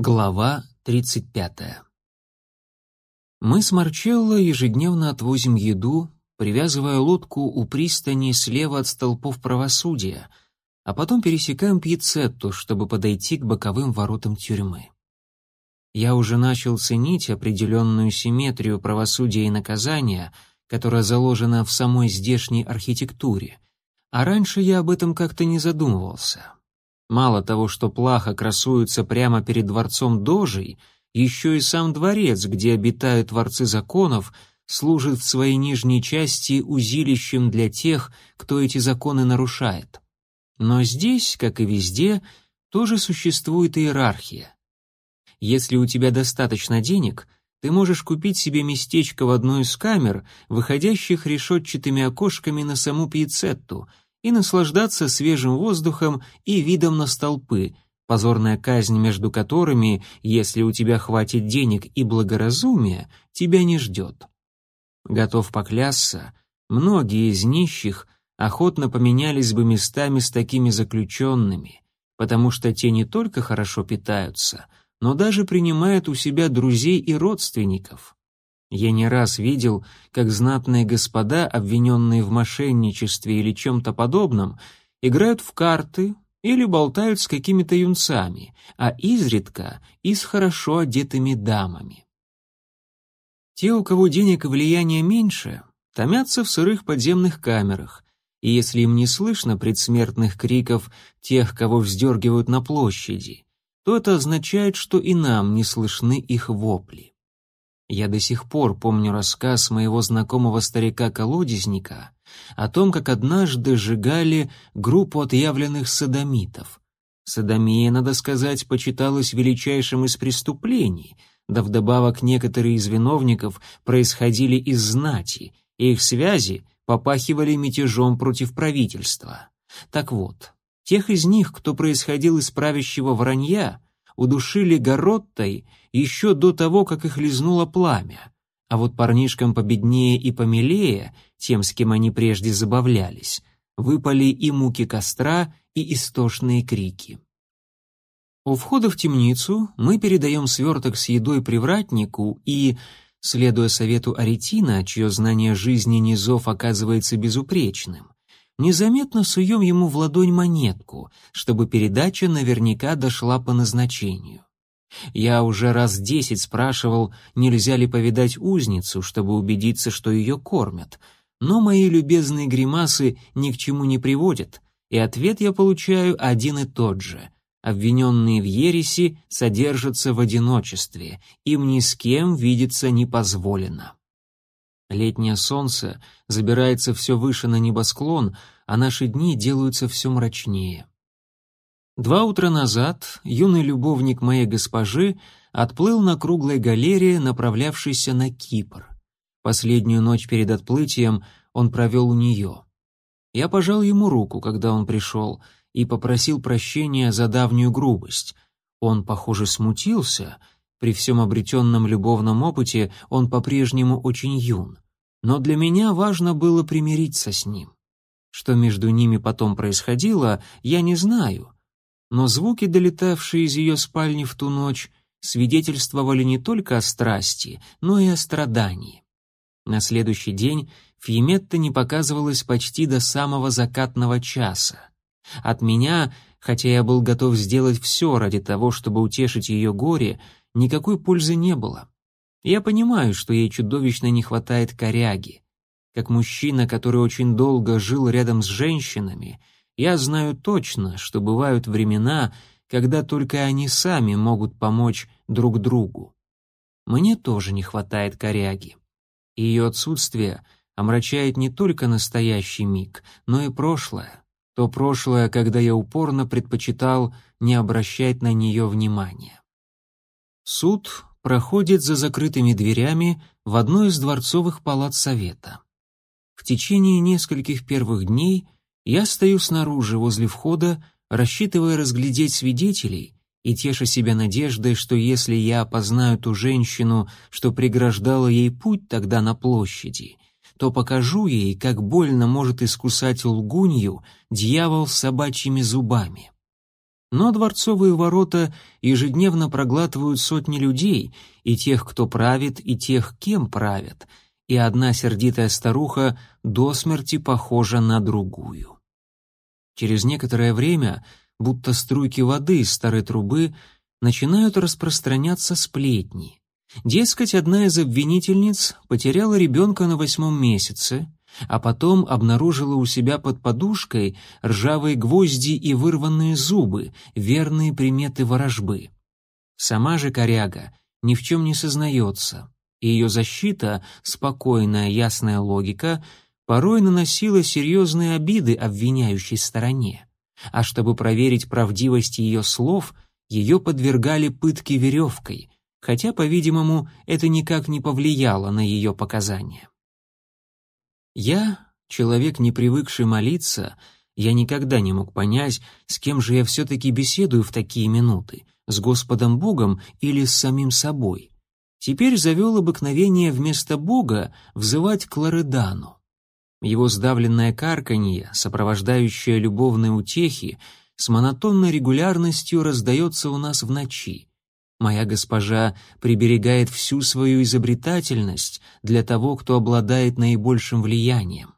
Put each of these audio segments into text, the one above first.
Глава 35. Мы с Марчелло ежедневно отвозим еду, привязывая лодку у пристани слева от столпов правосудия, а потом пересекаем Пьецетту, чтобы подойти к боковым воротам тюрьмы. Я уже начал ценить определенную симметрию правосудия и наказания, которая заложена в самой здешней архитектуре, а раньше я об этом как-то не задумывался. Мало того, что плаха красуется прямо перед дворцом Дожей, еще и сам дворец, где обитают творцы законов, служит в своей нижней части узилищем для тех, кто эти законы нарушает. Но здесь, как и везде, тоже существует иерархия. Если у тебя достаточно денег, ты можешь купить себе местечко в одной из камер, выходящих решетчатыми окошками на саму пьецетту — и наслаждаться свежим воздухом и видом на столпы, позорная казнь между которыми, если у тебя хватит денег и благоразумия, тебя не ждет. Готов поклясться, многие из нищих охотно поменялись бы местами с такими заключенными, потому что те не только хорошо питаются, но даже принимают у себя друзей и родственников. Я не раз видел, как знатные господа, обвиненные в мошенничестве или чем-то подобном, играют в карты или болтают с какими-то юнцами, а изредка и с хорошо одетыми дамами. Те, у кого денег и влияния меньше, томятся в сырых подземных камерах, и если им не слышно предсмертных криков тех, кого вздергивают на площади, то это означает, что и нам не слышны их вопли. Я до сих пор помню рассказ моего знакомого старика-колодезника о том, как однажды сжигали группу отъявленных садомитов. Садомия, надо сказать, почиталась величайшим из преступлений, да вдобавок некоторые из виновников происходили из знати, и их связи попахивали мятежом против правительства. Так вот, тех из них, кто происходил из правящего вранья, удушили гороттой еще до того, как их лизнуло пламя. А вот парнишкам победнее и помилее, тем, с кем они прежде забавлялись, выпали и муки костра, и истошные крики. У входа в темницу мы передаем сверток с едой привратнику и, следуя совету Аретина, чье знание жизни низов оказывается безупречным, незаметно суем ему в ладонь монетку, чтобы передача наверняка дошла по назначению. Я уже раз десять спрашивал, нельзя ли повидать узницу, чтобы убедиться, что ее кормят, но мои любезные гримасы ни к чему не приводят, и ответ я получаю один и тот же. Обвиненные в ереси содержатся в одиночестве, им ни с кем видеться не позволено. Летнее солнце забирается все выше на небосклон, а наши дни делаются все мрачнее. Два утра назад юный любовник моей госпожи отплыл на круглой галерее, направлявшейся на Кипр. Последнюю ночь перед отплытием он провел у нее. Я пожал ему руку, когда он пришел, и попросил прощения за давнюю грубость. Он, похоже, смутился — при всем обретенном любовном опыте он по-прежнему очень юн. Но для меня важно было примириться с ним. Что между ними потом происходило, я не знаю. Но звуки, долетавшие из ее спальни в ту ночь, свидетельствовали не только о страсти, но и о страдании. На следующий день Фьеметта не показывалась почти до самого закатного часа. От меня, хотя я был готов сделать все ради того, чтобы утешить ее горе, никакой пользы не было. Я понимаю, что ей чудовищно не хватает коряги. Как мужчина, который очень долго жил рядом с женщинами, я знаю точно, что бывают времена, когда только они сами могут помочь друг другу. Мне тоже не хватает коряги. Ее отсутствие омрачает не только настоящий миг, но и прошлое. То прошлое, когда я упорно предпочитал не обращать на нее внимания. Суд проходит за закрытыми дверями в одной из дворцовых палат совета. В течение нескольких первых дней я стою снаружи возле входа, рассчитывая разглядеть свидетелей и теша себя надеждой, что если я опознаю ту женщину, что преграждала ей путь тогда на площади, то покажу ей, как больно может искусать лгунью дьявол с собачьими зубами. Но дворцовые ворота ежедневно проглатывают сотни людей, и тех, кто правит, и тех, кем правят, и одна сердитая старуха до смерти похожа на другую. Через некоторое время, будто струйки воды из старой трубы, начинают распространяться сплетни. Дескать, одна из обвинительниц потеряла ребенка на восьмом месяце, а потом обнаружила у себя под подушкой ржавые гвозди и вырванные зубы, верные приметы ворожбы. Сама же коряга ни в чем не сознается, и ее защита, спокойная, ясная логика, порой наносила серьезные обиды обвиняющей стороне. А чтобы проверить правдивость ее слов, ее подвергали пытке веревкой, хотя, по-видимому, это никак не повлияло на ее показания. Я, человек, не привыкший молиться, я никогда не мог понять, с кем же я все-таки беседую в такие минуты, с Господом Богом или с самим собой. Теперь завел обыкновение вместо Бога взывать к Лоредану. Его сдавленное карканье, сопровождающее любовные утехи, с монотонной регулярностью раздается у нас в ночи. Моя госпожа приберегает всю свою изобретательность для того, кто обладает наибольшим влиянием.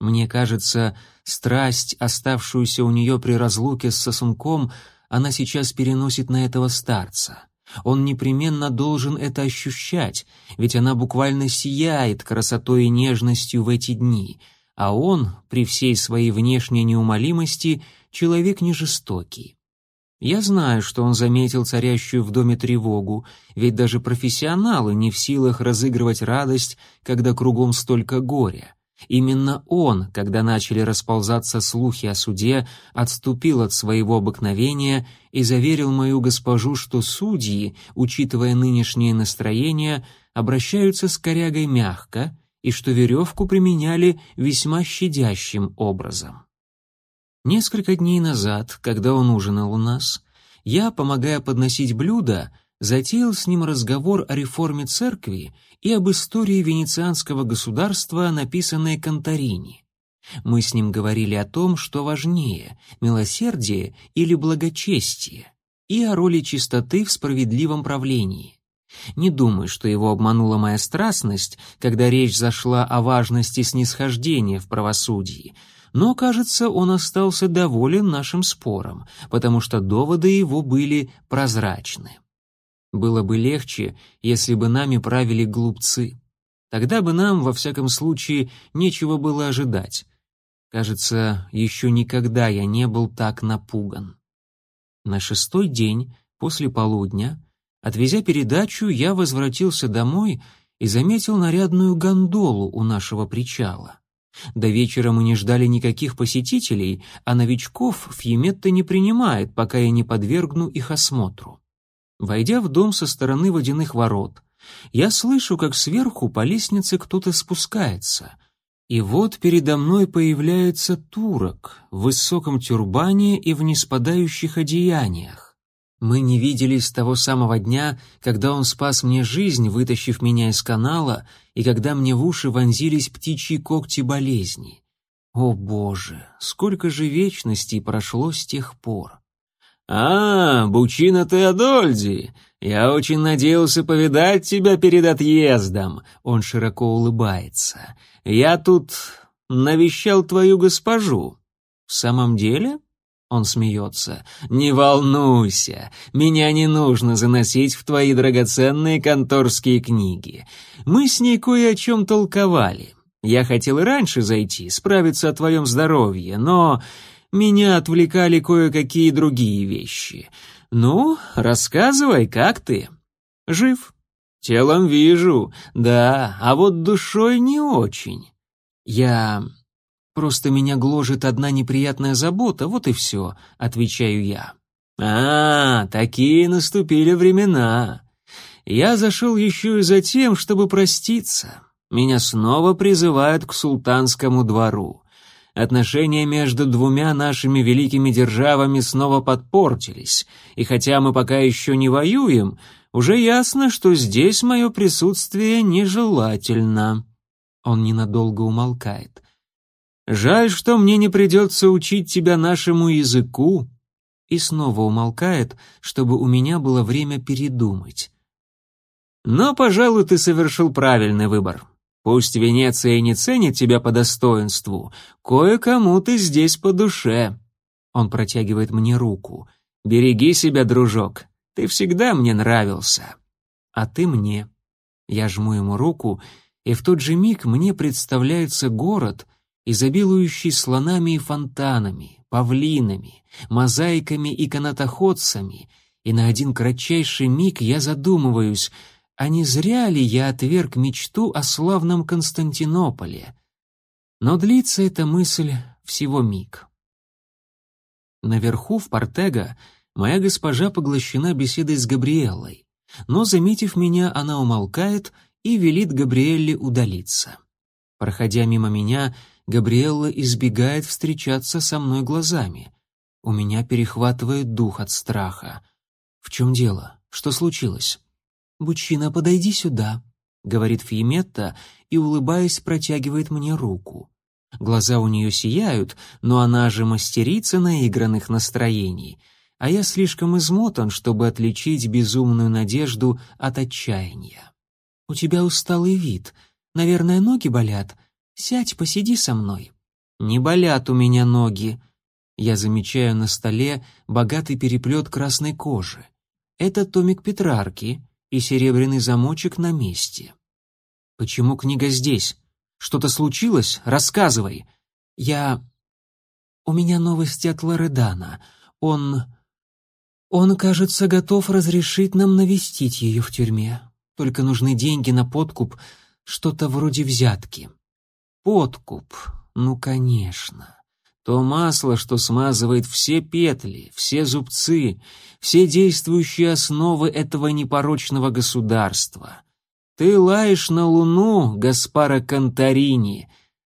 Мне кажется, страсть, оставшуюся у нее при разлуке с сосунком, она сейчас переносит на этого старца. Он непременно должен это ощущать, ведь она буквально сияет красотой и нежностью в эти дни, а он, при всей своей внешней неумолимости, человек не жестокий. Я знаю, что он заметил царящую в доме тревогу, ведь даже профессионалы не в силах разыгрывать радость, когда кругом столько горя. Именно он, когда начали расползаться слухи о суде, отступил от своего обыкновения и заверил мою госпожу, что судьи, учитывая нынешнее настроение, обращаются с корягой мягко и что веревку применяли весьма щадящим образом. Несколько дней назад, когда он ужинал у нас, я, помогая подносить блюда, затеял с ним разговор о реформе церкви и об истории венецианского государства, написанной Конторини. Мы с ним говорили о том, что важнее — милосердие или благочестие, и о роли чистоты в справедливом правлении. Не думаю, что его обманула моя страстность, когда речь зашла о важности снисхождения в правосудии — но, кажется, он остался доволен нашим спором, потому что доводы его были прозрачны. Было бы легче, если бы нами правили глупцы. Тогда бы нам, во всяком случае, нечего было ожидать. Кажется, еще никогда я не был так напуган. На шестой день, после полудня, отвезя передачу, я возвратился домой и заметил нарядную гондолу у нашего причала. До вечера мы не ждали никаких посетителей, а новичков Фьеметта не принимает, пока я не подвергну их осмотру. Войдя в дом со стороны водяных ворот, я слышу, как сверху по лестнице кто-то спускается. И вот передо мной появляется турок в высоком тюрбане и в неспадающих одеяниях. Мы не виделись с того самого дня, когда он спас мне жизнь, вытащив меня из канала, и когда мне в уши вонзились птичьи когти болезни. О, Боже, сколько же вечностей прошло с тех пор. «А, Бучина Теодольди, я очень надеялся повидать тебя перед отъездом», — он широко улыбается. «Я тут навещал твою госпожу». «В самом деле?» Он смеется. «Не волнуйся, меня не нужно заносить в твои драгоценные конторские книги. Мы с ней кое о чем толковали. Я хотел и раньше зайти, справиться о твоем здоровье, но меня отвлекали кое-какие другие вещи. Ну, рассказывай, как ты?» «Жив?» «Телом вижу, да, а вот душой не очень». «Я Просто меня гложет одна неприятная забота, вот и все», — отвечаю я. «А, такие наступили времена. Я зашел еще и за тем, чтобы проститься. Меня снова призывают к султанскому двору. Отношения между двумя нашими великими державами снова подпортились, и хотя мы пока еще не воюем, уже ясно, что здесь мое присутствие нежелательно». Он ненадолго умолкает. Жаль, что мне не придется учить тебя нашему языку. и снова умолкает, чтобы у меня было время передумать. Но, пожалуй, ты совершил правильный выбор. Пусть Венеция не ценит тебя по достоинству, кое-кому ты здесь по душе. Он протягивает мне руку. Береги себя, дружок. Ты всегда мне нравился. А ты мне. Я жму ему руку, и в тот же миг мне представляется город, изобилующий слонами и фонтанами, павлинами, мозаиками и канатоходцами, и на один кратчайший миг я задумываюсь — а не зря ли я отверг мечту о славном Константинополе? Но длится эта мысль всего миг. Наверху, в Портега, моя госпожа поглощена беседой с Габриэллой, но, заметив меня, она умолкает и велит Габриэлле удалиться. Проходя мимо меня, Габриэлла избегает встречаться со мной глазами. У меня перехватывает дух от страха. В чем дело? Что случилось? «Бучина, подойди сюда», — говорит Фиеметта и, улыбаясь, протягивает мне руку. Глаза у нее сияют, но она же мастерица наигранных настроений, а я слишком измотан, чтобы отличить безумную надежду от отчаяния. «У тебя усталый вид. Наверное, ноги болят. Сядь, посиди со мной». «Не болят у меня ноги». Я замечаю на столе богатый переплет красной кожи. Это томик Петрарки, и серебряный замочек на месте. «Почему книга здесь? Что-то случилось? Рассказывай!» «Я... У меня новости от Лоредана. Он... Он, кажется, готов разрешить нам навестить ее в тюрьме. Только нужны деньги на подкуп, что-то вроде взятки». «Подкуп? Ну, конечно!» То масло, что смазывает все петли, все зубцы, все действующие основы этого непорочного государства. Ты лаешь на луну, Гаспара Конторини.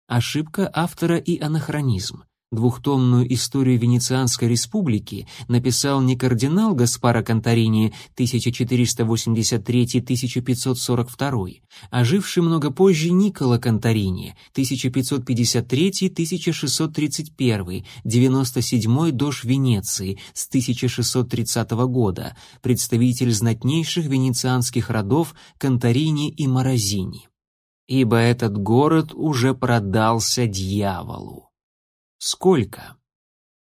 Ошибка автора и анахронизм двухтомную историю Венецианской республики написал не кардинал Гаспаро Конторини 1483-1542, а живший много позже Николо Конторини 1553-1631, 97-й дож Венеции с 1630 года, представитель знатнейших венецианских родов Конторини и Морозини. Ибо этот город уже продался дьяволу. «Сколько?»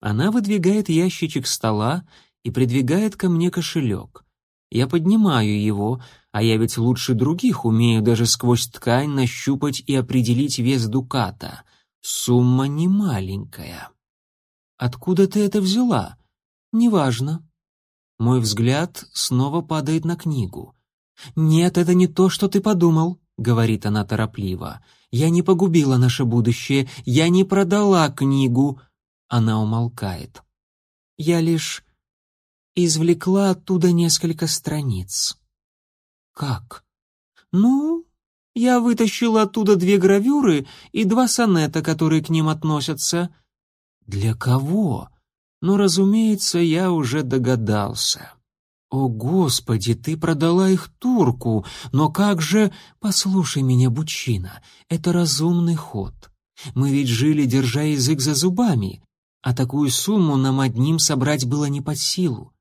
Она выдвигает ящичек стола и придвигает ко мне кошелек. Я поднимаю его, а я ведь лучше других умею даже сквозь ткань нащупать и определить вес дуката. Сумма не маленькая. Откуда ты это взяла? Неважно. Мой взгляд снова падает на книгу. Нет, это не то, что ты подумал, говорит она торопливо. Я не погубила наше будущее, я не продала книгу. Она умолкает. Я лишь извлекла оттуда несколько страниц. Как? Ну, я вытащила оттуда две гравюры и два сонета, которые к ним относятся. Для кого? Ну, разумеется, я уже догадался. «О, Господи, ты продала их турку, но как же...» «Послушай меня, Бучина, это разумный ход. Мы ведь жили, держа язык за зубами, а такую сумму нам одним собрать было не под силу.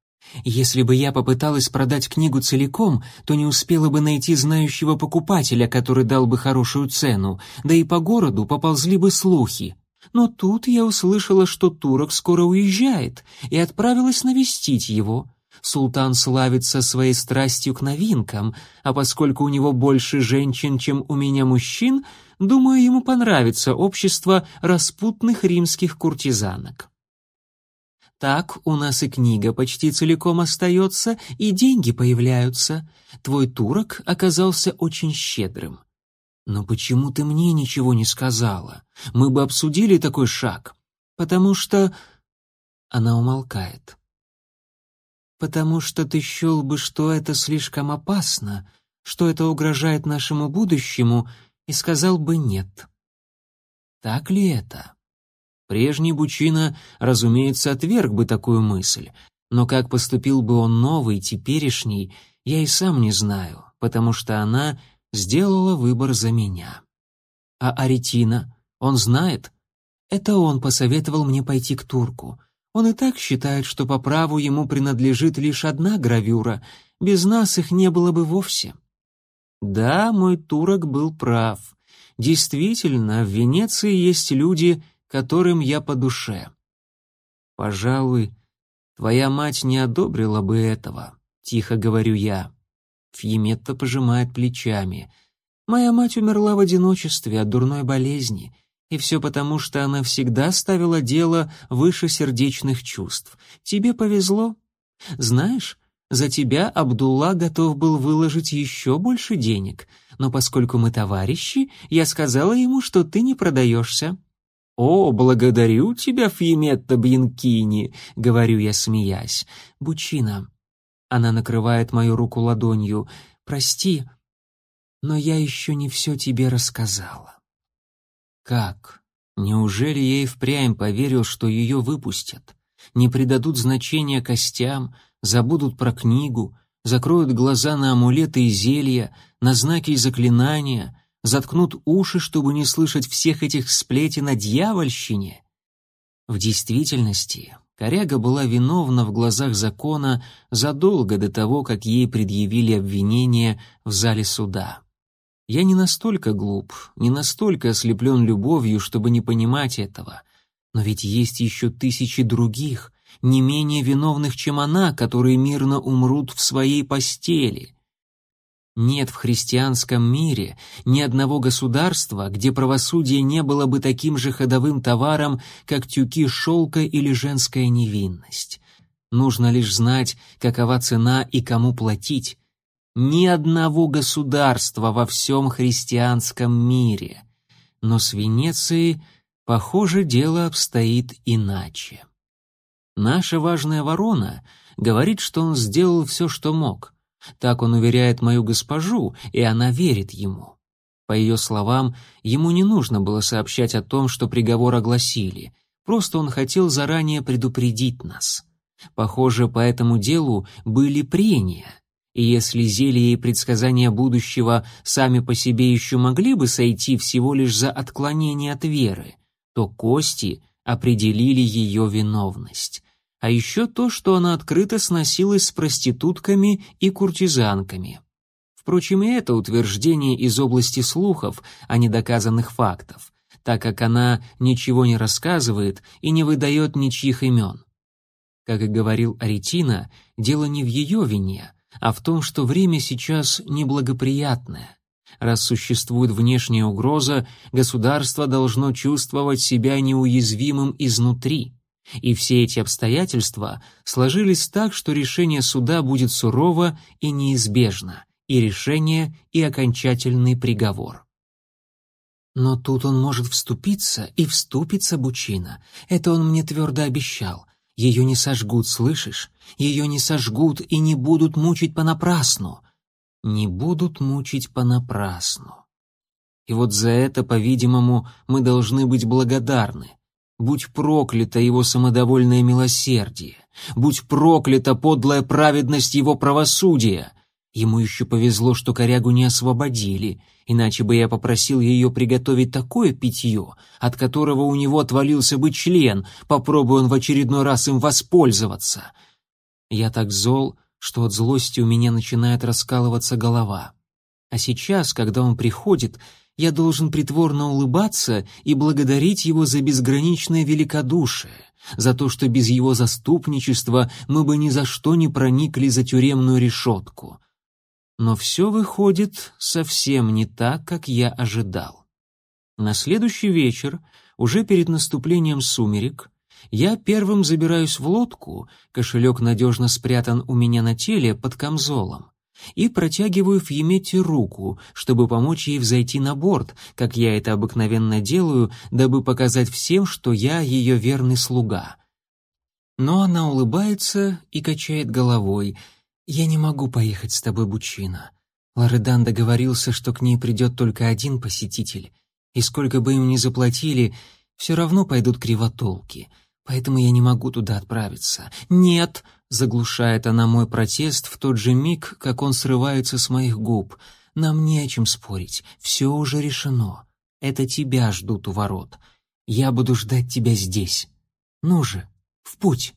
Если бы я попыталась продать книгу целиком, то не успела бы найти знающего покупателя, который дал бы хорошую цену, да и по городу поползли бы слухи. Но тут я услышала, что турок скоро уезжает, и отправилась навестить его». Султан славится своей страстью к новинкам, а поскольку у него больше женщин, чем у меня мужчин, думаю, ему понравится общество распутных римских куртизанок. Так у нас и книга почти целиком остается, и деньги появляются. Твой турок оказался очень щедрым. Но почему ты мне ничего не сказала? Мы бы обсудили такой шаг. Потому что... Она умолкает потому что ты счел бы, что это слишком опасно, что это угрожает нашему будущему, и сказал бы нет. Так ли это? Прежний Бучина, разумеется, отверг бы такую мысль, но как поступил бы он новый, теперешний, я и сам не знаю, потому что она сделала выбор за меня. А Аретина, он знает? Это он посоветовал мне пойти к турку. Он и так считает, что по праву ему принадлежит лишь одна гравюра. Без нас их не было бы вовсе. Да, мой турок был прав. Действительно, в Венеции есть люди, которым я по душе. Пожалуй, твоя мать не одобрила бы этого, тихо говорю я. Фьеметта пожимает плечами. Моя мать умерла в одиночестве от дурной болезни. И все потому, что она всегда ставила дело выше сердечных чувств. Тебе повезло. Знаешь, за тебя Абдулла готов был выложить еще больше денег, но поскольку мы товарищи, я сказала ему, что ты не продаешься». «О, благодарю тебя, Фьеметта Бьянкини», — говорю я, смеясь. «Бучина». Она накрывает мою руку ладонью. «Прости, но я еще не все тебе рассказала». Как? Неужели и впрямь поверил, что ее выпустят? Не придадут значения костям, забудут про книгу, закроют глаза на амулеты и зелья, на знаки и заклинания, заткнут уши, чтобы не слышать всех этих сплетен о дьявольщине? В действительности, коряга была виновна в глазах закона задолго до того, как ей предъявили обвинение в зале суда. Я не настолько глуп, не настолько ослеплен любовью, чтобы не понимать этого. Но ведь есть еще тысячи других, не менее виновных, чем она, которые мирно умрут в своей постели. Нет в христианском мире ни одного государства, где правосудие не было бы таким же ходовым товаром, как тюки шелка или женская невинность. Нужно лишь знать, какова цена и кому платить, ни одного государства во всем христианском мире. Но с Венецией, похоже, дело обстоит иначе. Наша важная ворона говорит, что он сделал все, что мог. Так он уверяет мою госпожу, и она верит ему. По ее словам, ему не нужно было сообщать о том, что приговор огласили, просто он хотел заранее предупредить нас. Похоже, по этому делу были прения, и если зелья и предсказания будущего сами по себе еще могли бы сойти всего лишь за отклонение от веры, то кости определили ее виновность. А еще то, что она открыто сносилась с проститутками и куртизанками. Впрочем, и это утверждение из области слухов, а не доказанных фактов, так как она ничего не рассказывает и не выдает ничьих имен. Как и говорил Аретина, дело не в ее вине, а в том, что время сейчас неблагоприятное. Раз существует внешняя угроза, государство должно чувствовать себя неуязвимым изнутри. И все эти обстоятельства сложились так, что решение суда будет сурово и неизбежно, и решение, и окончательный приговор. Но тут он может вступиться, и вступится Бучина. Это он мне твердо обещал. Ее не сожгут, слышишь? Ее не сожгут и не будут мучить понапрасну. Не будут мучить понапрасну. И вот за это, по-видимому, мы должны быть благодарны. Будь проклято его самодовольное милосердие, будь проклята подлая праведность его правосудия. Ему еще повезло, что корягу не освободили, иначе бы я попросил ее приготовить такое питье, от которого у него отвалился бы член, попробуй он в очередной раз им воспользоваться. Я так зол, что от злости у меня начинает раскалываться голова. А сейчас, когда он приходит, я должен притворно улыбаться и благодарить его за безграничное великодушие, за то, что без его заступничества мы бы ни за что не проникли за тюремную решетку. Но все выходит совсем не так, как я ожидал. На следующий вечер, уже перед наступлением сумерек, я первым забираюсь в лодку, кошелек надежно спрятан у меня на теле под камзолом, и протягиваю Фьемете руку, чтобы помочь ей взойти на борт, как я это обыкновенно делаю, дабы показать всем, что я ее верный слуга. Но она улыбается и качает головой — «Я не могу поехать с тобой, Бучина. Лоредан договорился, что к ней придет только один посетитель, и сколько бы им ни заплатили, все равно пойдут кривотолки, поэтому я не могу туда отправиться. Нет!» — заглушает она мой протест в тот же миг, как он срывается с моих губ. «Нам не о чем спорить, все уже решено. Это тебя ждут у ворот. Я буду ждать тебя здесь. Ну же, В путь!»